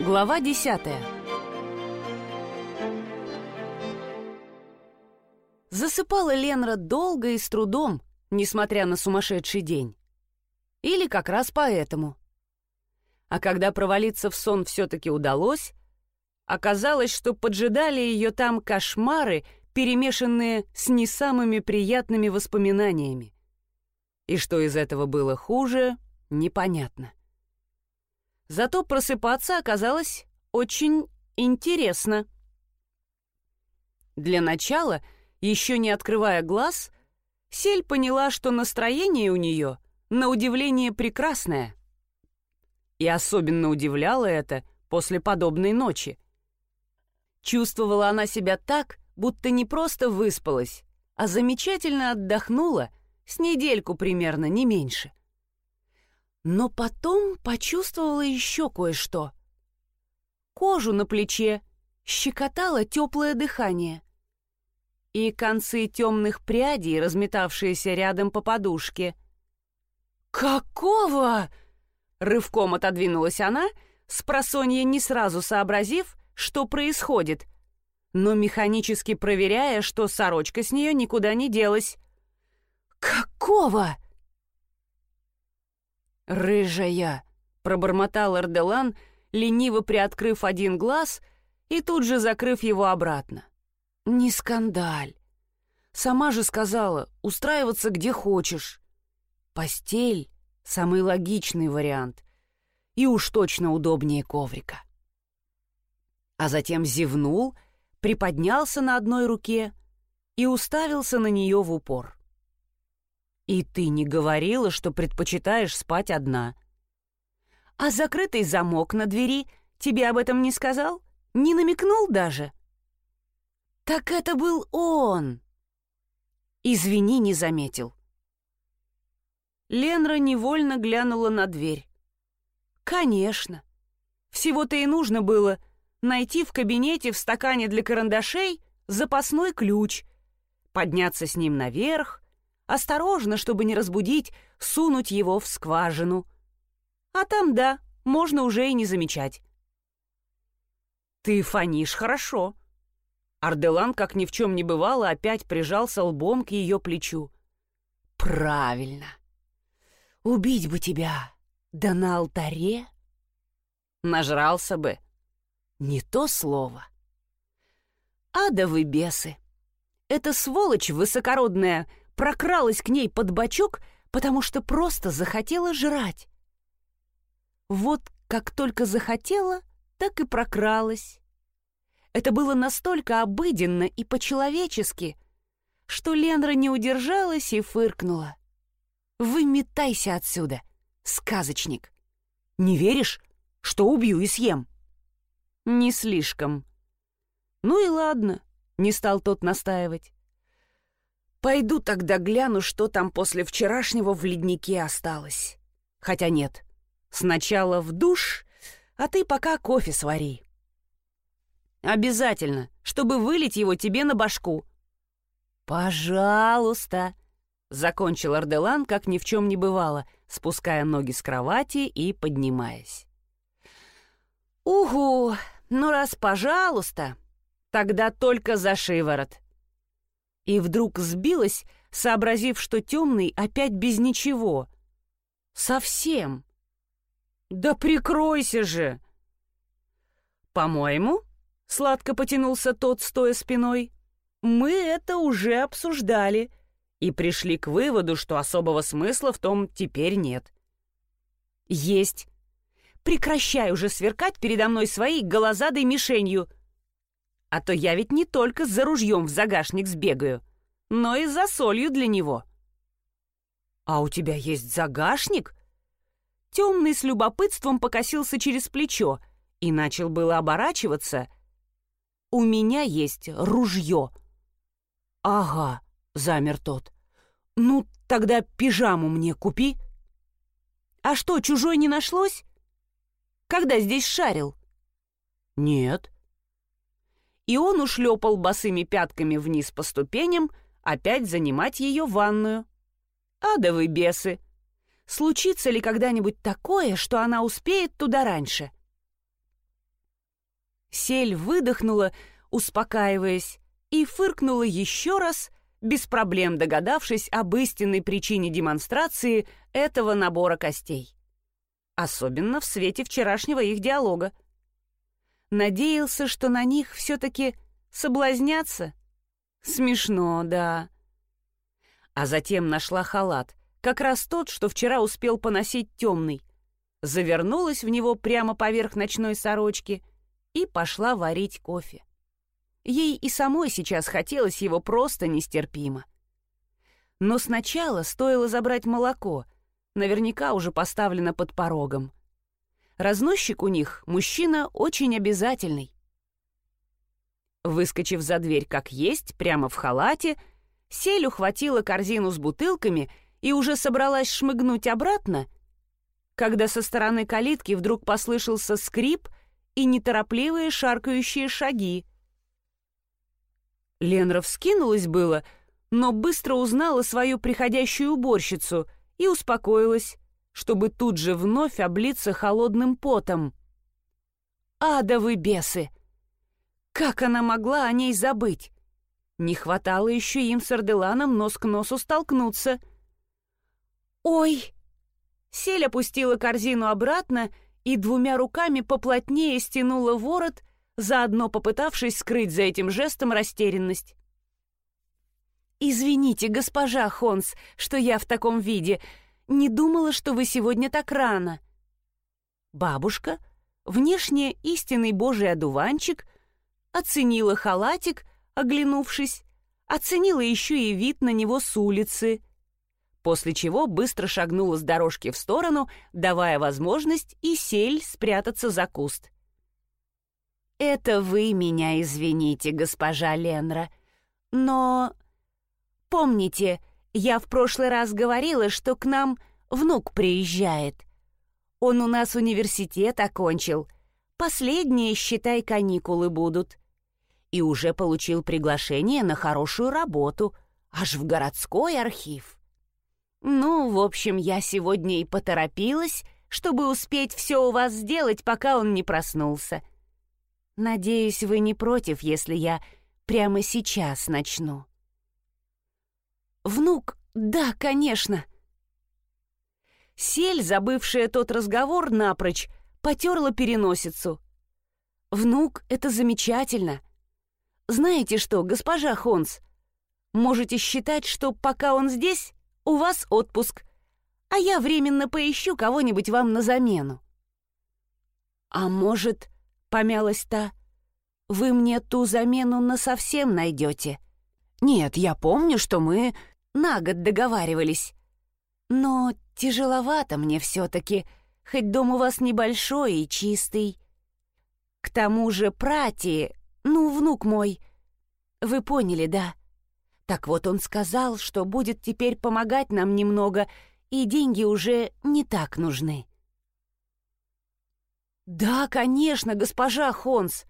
Глава десятая Засыпала Ленра долго и с трудом, несмотря на сумасшедший день. Или как раз поэтому. А когда провалиться в сон все-таки удалось, оказалось, что поджидали ее там кошмары, перемешанные с не самыми приятными воспоминаниями. И что из этого было хуже, непонятно. Зато просыпаться оказалось очень интересно. Для начала, еще не открывая глаз, Сель поняла, что настроение у нее, на удивление, прекрасное. И особенно удивляло это после подобной ночи. Чувствовала она себя так, будто не просто выспалась, а замечательно отдохнула, с недельку примерно, не меньше. — но потом почувствовала еще кое-что. Кожу на плече щекотало теплое дыхание. И концы темных прядей, разметавшиеся рядом по подушке. «Какого?» — рывком отодвинулась она, с просонья не сразу сообразив, что происходит, но механически проверяя, что сорочка с нее никуда не делась. «Какого?» «Рыжая!» — пробормотал Эрделан, лениво приоткрыв один глаз и тут же закрыв его обратно. «Не скандаль. Сама же сказала, устраиваться где хочешь. Постель — самый логичный вариант. И уж точно удобнее коврика». А затем зевнул, приподнялся на одной руке и уставился на нее в упор. «И ты не говорила, что предпочитаешь спать одна?» «А закрытый замок на двери тебе об этом не сказал? Не намекнул даже?» «Так это был он!» «Извини, не заметил». Ленра невольно глянула на дверь. «Конечно. Всего-то и нужно было найти в кабинете в стакане для карандашей запасной ключ, подняться с ним наверх, осторожно, чтобы не разбудить, сунуть его в скважину. А там, да, можно уже и не замечать. «Ты фонишь хорошо». Арделан, как ни в чем не бывало, опять прижался лбом к ее плечу. «Правильно. Убить бы тебя, да на алтаре?» Нажрался бы. Не то слово. Адовы бесы. Эта сволочь высокородная — прокралась к ней под бочок, потому что просто захотела жрать. Вот как только захотела, так и прокралась. Это было настолько обыденно и по-человечески, что Ленра не удержалась и фыркнула. «Выметайся отсюда, сказочник! Не веришь, что убью и съем?» «Не слишком». «Ну и ладно», — не стал тот настаивать. Пойду тогда гляну, что там после вчерашнего в леднике осталось. Хотя нет, сначала в душ, а ты пока кофе свари. Обязательно, чтобы вылить его тебе на башку. Пожалуйста, закончил Арделан, как ни в чем не бывало, спуская ноги с кровати и поднимаясь. «Угу, ну раз пожалуйста, тогда только за шиворот. И вдруг сбилась, сообразив, что темный опять без ничего. Совсем. Да прикройся же! По-моему, сладко потянулся тот, стоя спиной, мы это уже обсуждали и пришли к выводу, что особого смысла в том теперь нет. Есть. Прекращай уже сверкать передо мной своей голозадой мишенью — а то я ведь не только за ружьем в загашник сбегаю, но и за солью для него. А у тебя есть загашник? Темный с любопытством покосился через плечо и начал было оборачиваться. У меня есть ружье. Ага, замер тот. Ну, тогда пижаму мне купи. А что, чужой не нашлось? Когда здесь шарил? Нет и он ушлепал босыми пятками вниз по ступеням, опять занимать ее ванную. Адовы бесы! Случится ли когда-нибудь такое, что она успеет туда раньше? Сель выдохнула, успокаиваясь, и фыркнула еще раз, без проблем догадавшись об истинной причине демонстрации этого набора костей. Особенно в свете вчерашнего их диалога. Надеялся, что на них все-таки соблазнятся. Смешно, да. А затем нашла халат, как раз тот, что вчера успел поносить темный. Завернулась в него прямо поверх ночной сорочки и пошла варить кофе. Ей и самой сейчас хотелось его просто нестерпимо. Но сначала стоило забрать молоко, наверняка уже поставлено под порогом. Разносчик у них мужчина очень обязательный. Выскочив за дверь как есть, прямо в халате, Сель ухватила корзину с бутылками и уже собралась шмыгнуть обратно, когда со стороны калитки вдруг послышался скрип и неторопливые шаркающие шаги. Ленра вскинулась было, но быстро узнала свою приходящую уборщицу и успокоилась, чтобы тут же вновь облиться холодным потом. «Адовы бесы!» Как она могла о ней забыть? Не хватало еще им с Арделаном нос к носу столкнуться. «Ой!» Сель опустила корзину обратно и двумя руками поплотнее стянула ворот, заодно попытавшись скрыть за этим жестом растерянность. «Извините, госпожа Хонс, что я в таком виде. Не думала, что вы сегодня так рано». Бабушка, внешне истинный божий одуванчик, оценила халатик, оглянувшись, оценила еще и вид на него с улицы, после чего быстро шагнула с дорожки в сторону, давая возможность и сель спрятаться за куст. «Это вы меня извините, госпожа Ленра. Но... Помните, я в прошлый раз говорила, что к нам внук приезжает. Он у нас университет окончил. Последние, считай, каникулы будут. И уже получил приглашение на хорошую работу, аж в городской архив. Ну, в общем, я сегодня и поторопилась, чтобы успеть все у вас сделать, пока он не проснулся. Надеюсь, вы не против, если я прямо сейчас начну. Внук, да, конечно. Сель, забывшая тот разговор напрочь, потерла переносицу. Внук — это замечательно. Знаете что, госпожа Хонс, можете считать, что пока он здесь, у вас отпуск, а я временно поищу кого-нибудь вам на замену. А может, помялась та. «Вы мне ту замену насовсем найдете. Нет, я помню, что мы на год договаривались. Но тяжеловато мне все-таки, хоть дом у вас небольшой и чистый. К тому же прати, ну, внук мой, вы поняли, да? Так вот он сказал, что будет теперь помогать нам немного, и деньги уже не так нужны». «Да, конечно, госпожа Хонс!»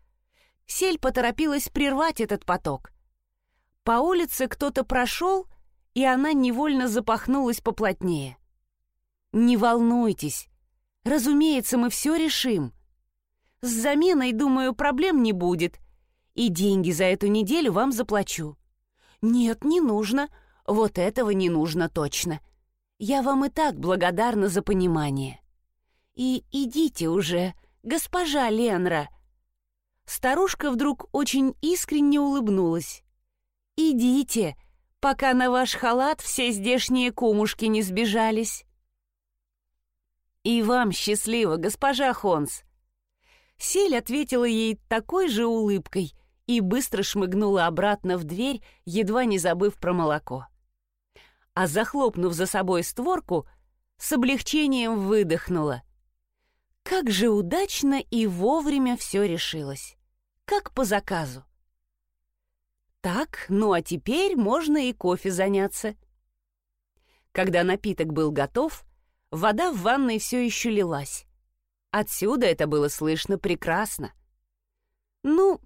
Сель поторопилась прервать этот поток. По улице кто-то прошел, и она невольно запахнулась поплотнее. «Не волнуйтесь. Разумеется, мы все решим. С заменой, думаю, проблем не будет, и деньги за эту неделю вам заплачу». «Нет, не нужно. Вот этого не нужно точно. Я вам и так благодарна за понимание. И идите уже, госпожа Ленра!» Старушка вдруг очень искренне улыбнулась. «Идите, пока на ваш халат все здешние кумушки не сбежались». «И вам счастливо, госпожа Хонс!» Сель ответила ей такой же улыбкой и быстро шмыгнула обратно в дверь, едва не забыв про молоко. А захлопнув за собой створку, с облегчением выдохнула — как же удачно и вовремя все решилось. Как по заказу. Так, ну а теперь можно и кофе заняться. Когда напиток был готов, вода в ванной все еще лилась. Отсюда это было слышно прекрасно. «Ну,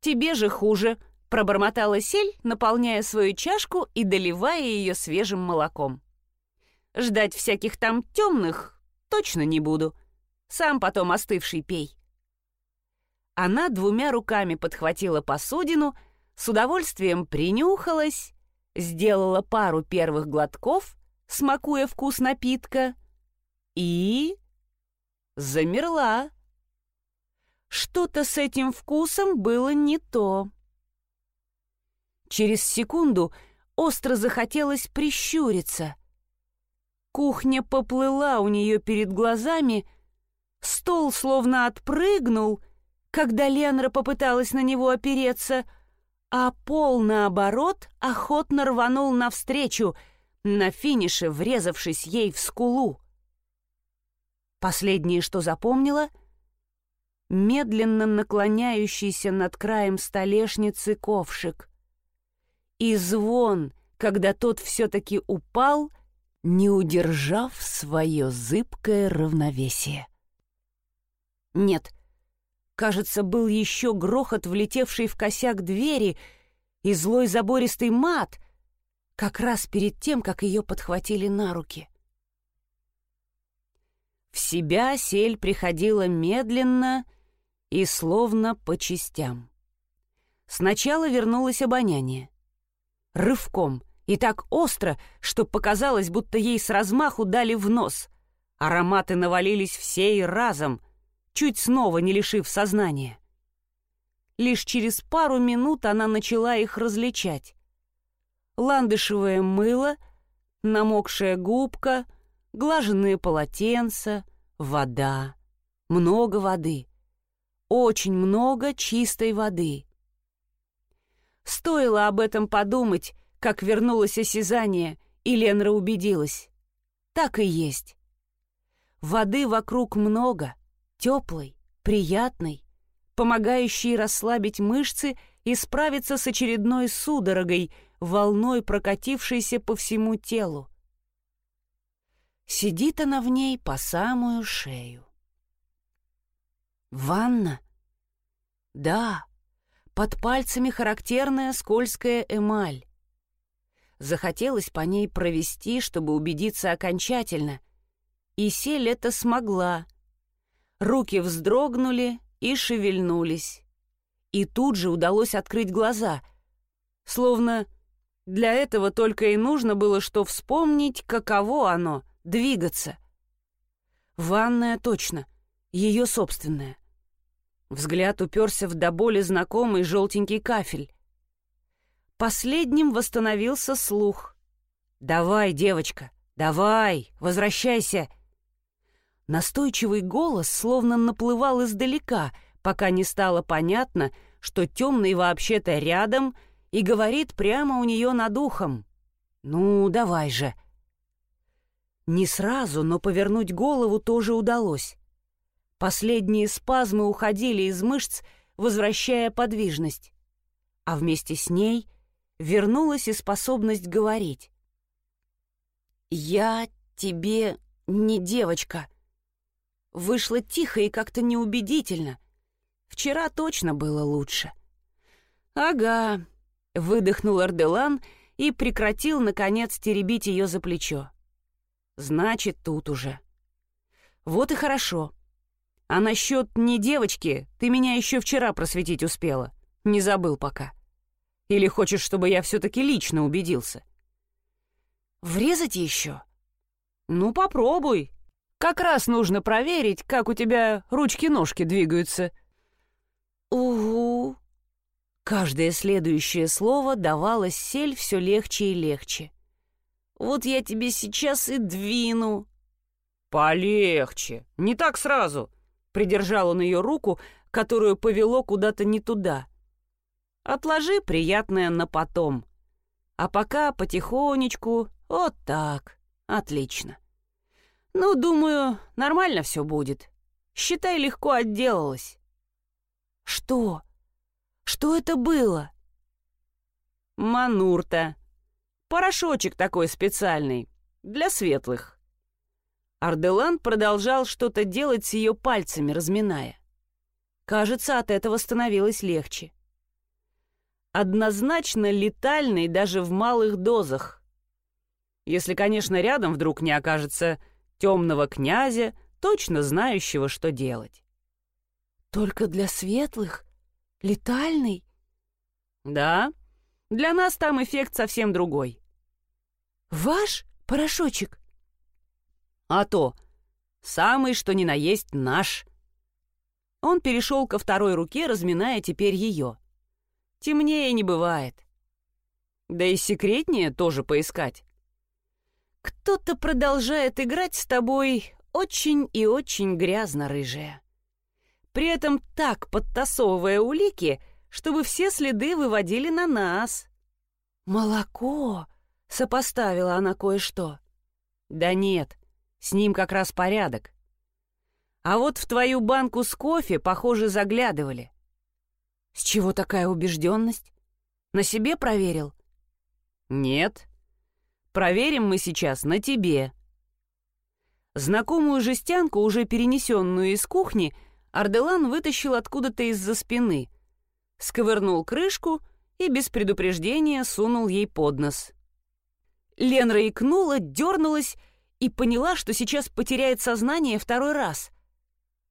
тебе же хуже», — пробормотала сель, наполняя свою чашку и доливая ее свежим молоком. «Ждать всяких там темных точно не буду. Сам потом остывший пей. Она двумя руками подхватила посудину, с удовольствием принюхалась, сделала пару первых глотков, смакуя вкус напитка, и... замерла. Что-то с этим вкусом было не то. Через секунду остро захотелось прищуриться. Кухня поплыла у нее перед глазами, стол словно отпрыгнул, когда Ленра попыталась на него опереться, а пол, наоборот, охотно рванул навстречу, на финише врезавшись ей в скулу. Последнее, что запомнила — медленно наклоняющийся над краем столешницы ковшик. И звон, когда тот все-таки упал — не удержав свое зыбкое равновесие. Нет, кажется, был еще грохот, влетевший в косяк двери, и злой забористый мат, как раз перед тем, как ее подхватили на руки. В себя сель приходила медленно и словно по частям. Сначала вернулось обоняние. Рывком — и так остро, что показалось, будто ей с размаху дали в нос. Ароматы навалились все и разом, чуть снова не лишив сознания. Лишь через пару минут она начала их различать. Ландышевое мыло, намокшая губка, глаженные полотенца, вода. Много воды. Очень много чистой воды. Стоило об этом подумать, как вернулось осязание, и Ленра убедилась. Так и есть. Воды вокруг много, теплой, приятной, помогающей расслабить мышцы и справиться с очередной судорогой, волной прокатившейся по всему телу. Сидит она в ней по самую шею. Ванна? Да, под пальцами характерная скользкая эмаль. Захотелось по ней провести, чтобы убедиться окончательно. И Сель это смогла. Руки вздрогнули и шевельнулись. И тут же удалось открыть глаза. Словно для этого только и нужно было что вспомнить, каково оно — двигаться. Ванная точно, ее собственная. Взгляд уперся в до боли знакомый желтенький кафель. Последним восстановился слух. «Давай, девочка, давай, возвращайся!» Настойчивый голос словно наплывал издалека, пока не стало понятно, что темный вообще-то рядом и говорит прямо у нее над ухом. «Ну, давай же!» Не сразу, но повернуть голову тоже удалось. Последние спазмы уходили из мышц, возвращая подвижность. А вместе с ней вернулась и способность говорить. «Я тебе не девочка». Вышло тихо и как-то неубедительно. Вчера точно было лучше. «Ага», — выдохнул Арделан и прекратил, наконец, теребить ее за плечо. «Значит, тут уже». «Вот и хорошо. А насчет не девочки ты меня еще вчера просветить успела. Не забыл пока». Или хочешь, чтобы я все-таки лично убедился? Врезать еще? Ну, попробуй. Как раз нужно проверить, как у тебя ручки-ножки двигаются. Угу. Каждое следующее слово давалось сель все легче и легче. Вот я тебе сейчас и двину. Полегче, не так сразу. Придержал он ее руку, которую повело куда-то не туда — Отложи приятное на потом. А пока потихонечку, вот так. Отлично. Ну, думаю, нормально все будет. Считай, легко отделалась. Что? Что это было? Манурта. Порошочек такой специальный. Для светлых. Арделан продолжал что-то делать с ее пальцами, разминая. Кажется, от этого становилось легче однозначно летальный даже в малых дозах. Если, конечно, рядом вдруг не окажется темного князя, точно знающего, что делать. «Только для светлых? Летальный?» «Да, для нас там эффект совсем другой». «Ваш порошочек?» «А то, самый что ни на есть наш». Он перешел ко второй руке, разминая теперь ее. Темнее не бывает. Да и секретнее тоже поискать. Кто-то продолжает играть с тобой очень и очень грязно, рыжая. При этом так подтасовывая улики, чтобы все следы выводили на нас. «Молоко!» — сопоставила она кое-что. «Да нет, с ним как раз порядок. А вот в твою банку с кофе, похоже, заглядывали. С чего такая убежденность? На себе проверил? Нет. Проверим мы сейчас на тебе. Знакомую жестянку, уже перенесенную из кухни, Арделан вытащил откуда-то из-за спины, сковырнул крышку и без предупреждения сунул ей под нос. Ленра икнула, дернулась и поняла, что сейчас потеряет сознание второй раз.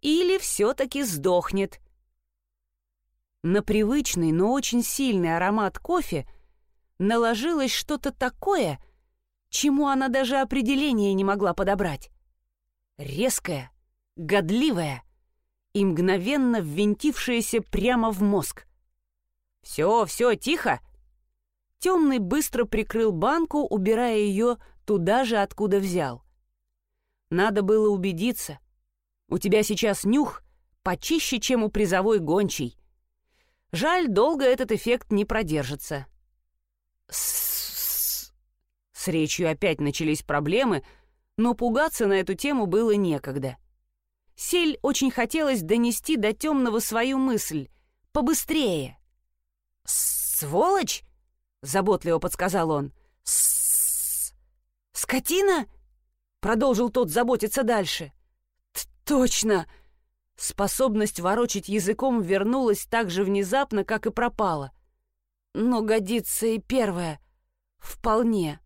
Или все-таки сдохнет — на привычный, но очень сильный аромат кофе наложилось что-то такое, чему она даже определения не могла подобрать. Резкое, годливое и мгновенно ввинтившееся прямо в мозг. «Все, все, тихо!» Темный быстро прикрыл банку, убирая ее туда же, откуда взял. Надо было убедиться. У тебя сейчас нюх почище, чем у призовой гончей. Жаль, долго этот эффект не продержится. С, С речью опять начались проблемы, но пугаться на эту тему было некогда. Сель очень хотелось донести до темного свою мысль. Побыстрее. «Сволочь!» — заботливо подсказал он. «С «Скотина?» — продолжил тот заботиться дальше. «Точно!» Способность ворочать языком вернулась так же внезапно, как и пропала. Но годится и первое. Вполне.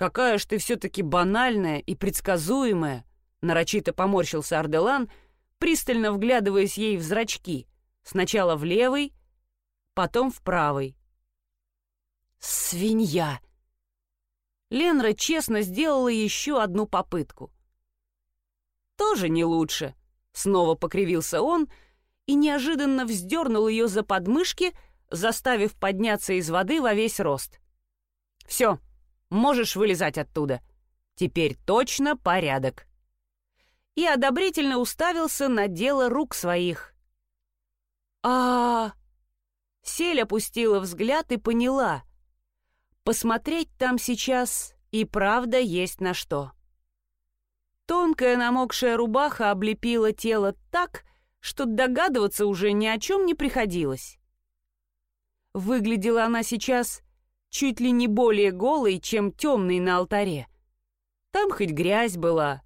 «Какая ж ты все-таки банальная и предсказуемая!» Нарочито поморщился Арделан, пристально вглядываясь ей в зрачки. Сначала в левый, потом в правый. «Свинья!» Ленра честно сделала еще одну попытку. «Тоже не лучше», Снова покривился он и неожиданно вздернул ее за подмышки, заставив подняться из воды во весь рост. «Все, можешь вылезать оттуда. Теперь точно порядок». И одобрительно уставился на дело рук своих. а Сель опустила взгляд и поняла. Посмотреть там сейчас и правда есть на что. Тонкая намокшая рубаха облепила тело так, что догадываться уже ни о чем не приходилось. Выглядела она сейчас чуть ли не более голой, чем темной на алтаре. Там хоть грязь была.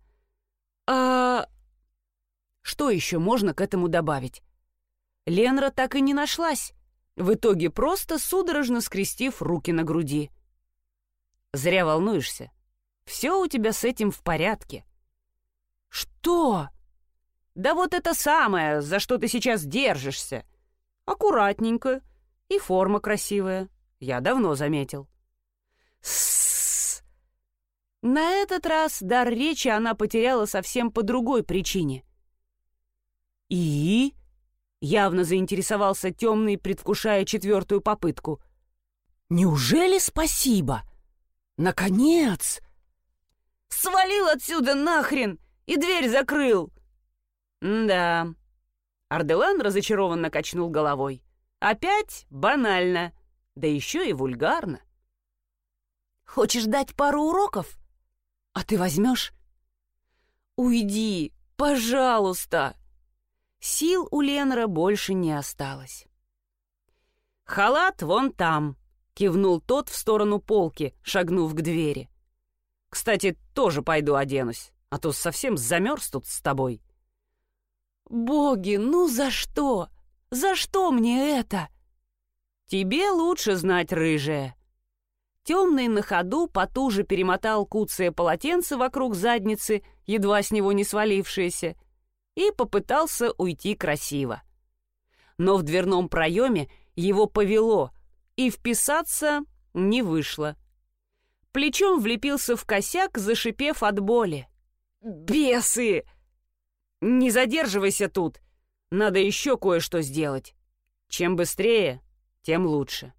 А что еще можно к этому добавить? Ленра так и не нашлась, в итоге просто судорожно скрестив руки на груди. Зря волнуешься. Все у тебя с этим в порядке. «Что?» «Да вот это самое, за что ты сейчас держишься. Аккуратненько. И форма красивая. Я давно заметил». «С-с-с!» На этот раз дар речи она потеряла совсем по другой причине. «И?» — явно заинтересовался темный, предвкушая четвертую попытку. «Неужели спасибо? Наконец!» «Свалил отсюда нахрен!» и дверь закрыл!» «Да...» Арделан разочарованно качнул головой. «Опять банально, да еще и вульгарно». «Хочешь дать пару уроков? А ты возьмешь?» «Уйди, пожалуйста!» Сил у Ленра больше не осталось. «Халат вон там», — кивнул тот в сторону полки, шагнув к двери. «Кстати, тоже пойду оденусь а то совсем замерз тут с тобой». «Боги, ну за что? За что мне это?» «Тебе лучше знать, рыжая». Темный на ходу потуже перемотал куцее полотенце вокруг задницы, едва с него не свалившееся, и попытался уйти красиво. Но в дверном проеме его повело, и вписаться не вышло. Плечом влепился в косяк, зашипев от боли. «Бесы! Не задерживайся тут! Надо еще кое-что сделать. Чем быстрее, тем лучше».